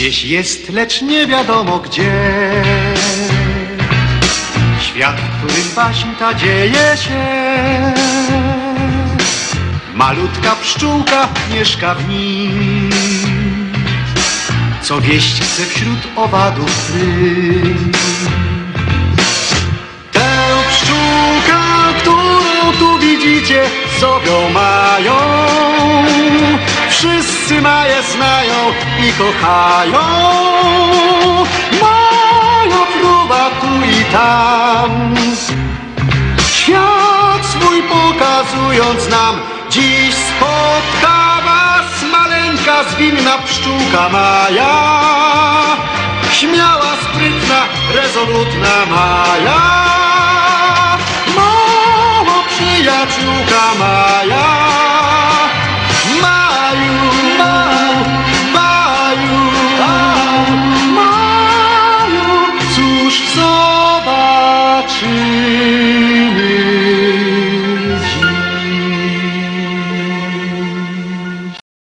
Gdzieś jest, lecz nie wiadomo gdzie. Świat, w którym baśń ta dzieje się. Malutka pszczółka mieszka w nim. Co wieść chce wśród owadów twych. Tę pszczółkę, którą tu widzicie, zowią mają. Wszyscy maje znają i kochają. Mają próba tu i tam. Świat swój pokazując nam, dziś spotka was maleńka, zwinna pszczółka Maja. Śmiała, sprytna, rezolutna Maja. Mała przyjaciółka Maja.